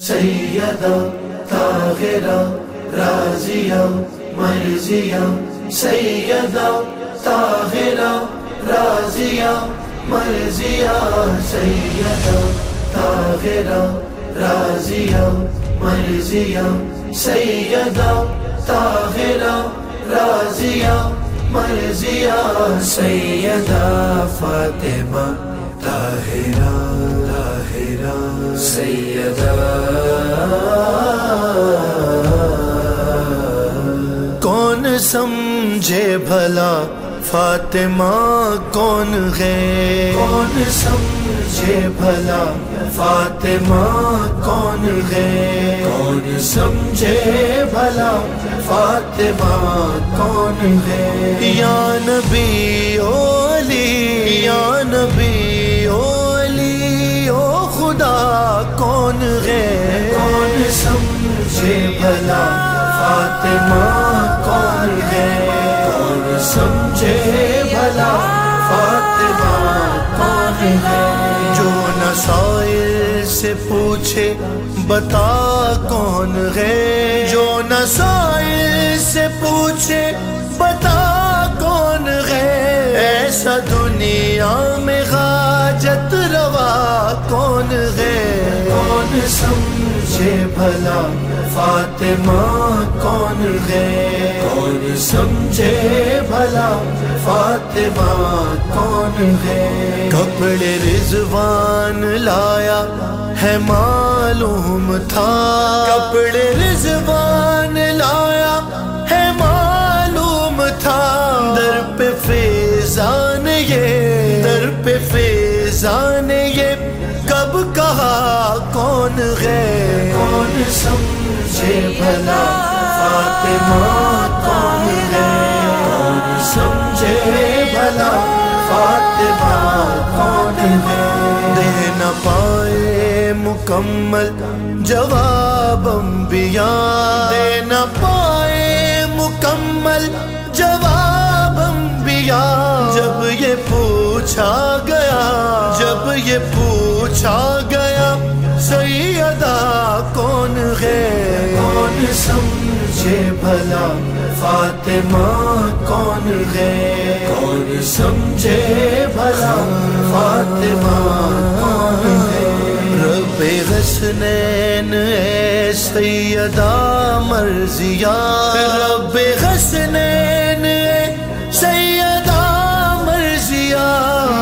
سیدہ، طاہرہ، رازیہ مرضیہ سیدہ، طاہرہ، رازیہ مرضیہ سیدہ، طاہرہ، رازیہ مرضیہ سیدہ، طاہرہ، رازیہ مرضیہ سیدہ، فاطمہ، طاہرہ طاہرہ، سیدہ سمجھے بھلا فاطمہ کون ہے؟ کون سمجھے بھلا فاطمہ کون ہے؟ کون سمجھے بھلا فاطمہ کون ہے؟ یا نبی اولی یا نبی اولی او خدا کون ہے؟ کون سمجھے بھلا فاطمہ کون ہے۔ کون سمجھے بھلا فاطمہ کون ہے؟ جو نسائل سے پوچھے، بتا کون ہے؟ جو نسائل سے پوچھے، بتا کون ہے؟ ایسا دنیا میں غاجت روا کون ہے؟ بھلا فاطمہ کون ہے؟ کون سمجھے بھلا فاطمہ کون ہے؟ کپڑے رضوان لایا ہے معلوم تھا۔ کپڑے رضوان لایا ہے معلوم تھا۔ در پہ فیضان یہ، در پہ فیضان یہ، کب کہا کون ہے؟ سمجھے بھلا فاطمہ کون ہے کون سمجھے بھلا فاطمہ کون ہے؟ دے نہ پائے مکمل جواب انبیاء۔ دے نہ پائے مکمل جواب انبیاء۔ جب یہ پوچھا گیا، جب یہ پوچھا گیا سمجھے بھلا فاطمہ کون ہے؟ کون سمجھے بھلا فاطمہ کون ہے؟ رب غسنین اے سیدہ مرضیہ۔ رب غسنین اے سیدہ مرضیہ۔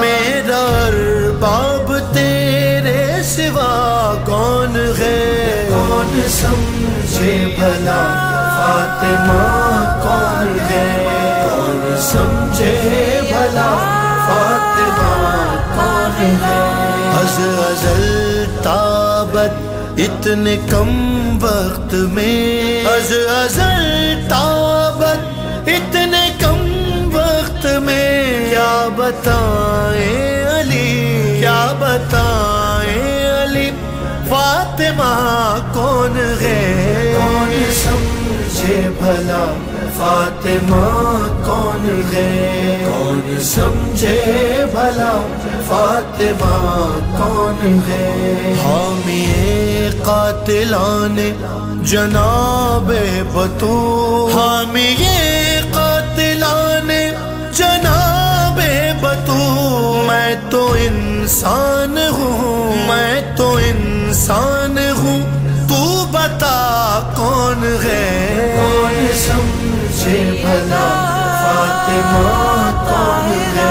میرا ارباب تیرے سوا کون ہے؟ کون سمجھے بھلا فاطمہ کون ہے؟ کون سمجھے بھلا؟ فاطمہ کون ہے؟ از ازل تابت اتنے کم وقت میں۔ از ازل تابت اتنے کم وقت میں۔ کیا بتائیں علی؟ کیا بتائیں علی؟ فاطمہ کون ہے؟ سمجھے بھلا فاطمہ کون ہے؟ کون سمجھے بھلا فاطمہ کون ہے؟ حامی قاتلان جناب بتو حامی قاتلان جناب بتو میں تو انسان ہوں، میں تو انسان ہوں، تو بتا کون ہے؟ بھلا فاطمہ کون ہے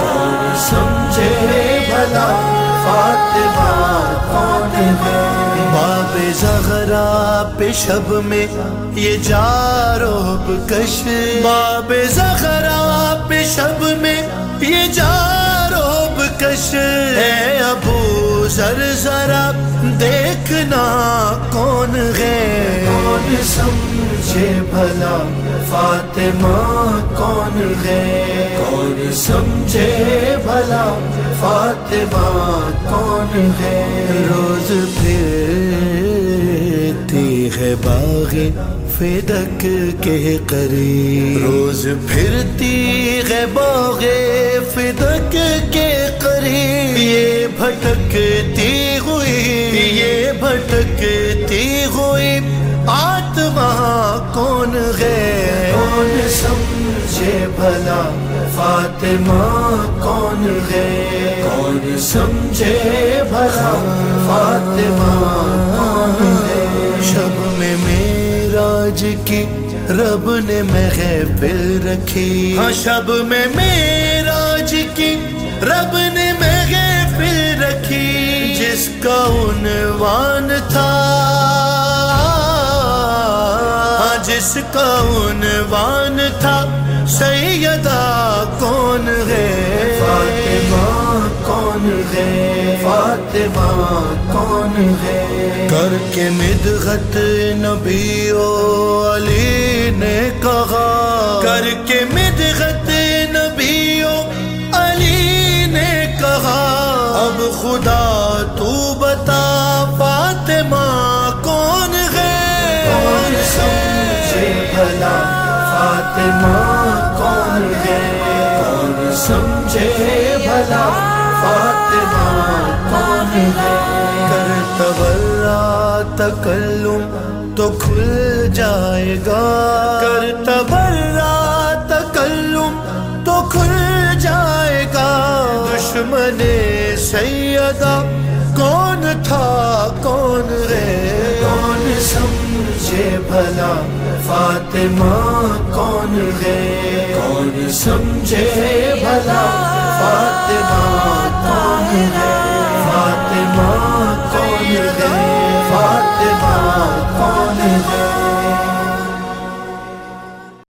کون سمجھے بھلا فاطمہ کون ہے۔ باب زغرا پہ شب میں یہ جاروب کش باب زغرا پہ شب میں یہ جاروب کش ہے ابو ذر ذرا دیکھنا کون ہے۔ کون سمجھے بھلا فاطمہ کون ہے؟ کون سمجھے بھلا؟ فاطمہ کون ہے؟ روز پھرتی ہے باغ فدک کے قریب۔ روز پھرتی ہے باغ فدک کے قریب۔ یہ بھٹکتی ہوئی، یہ بھٹکتی ہوئی آتما کون ہے؟ کون سمجھے بھلا فاطمہ کون ہے؟ کون سمجھے بھلا فاطمہ کون ہے؟ شب میں میراج کی رب نے محفل رکھی۔ ہاں شب میں میراج کی رب نے محفل رکھی۔ جس کا عنوان تھا۔ جس کا عنوان تھا سیدہ کون ہے؟ فاطمہ کون ہے؟ فاطمہ کون ہے؟ کر کے مدغت نبی علی نے کہا کر کے مدغت نبی علی نے کہا اب خدا تو بتا فاطمہ کون ہے؟ کون سمجھے بھلا؟ فاطمہ کون ہے؟ کر تبرا تکلم تو کھل جائے گا۔ کر تبرا تکلم تو کھل جائے گا۔ دشمن سیدہ کون تھا؟ کون ہے کون سمجھے بھلا فاطمہ کون ہے؟ کون سمجھے بھلا فاطمہ کون ہے؟ فاطمہ کون ہے؟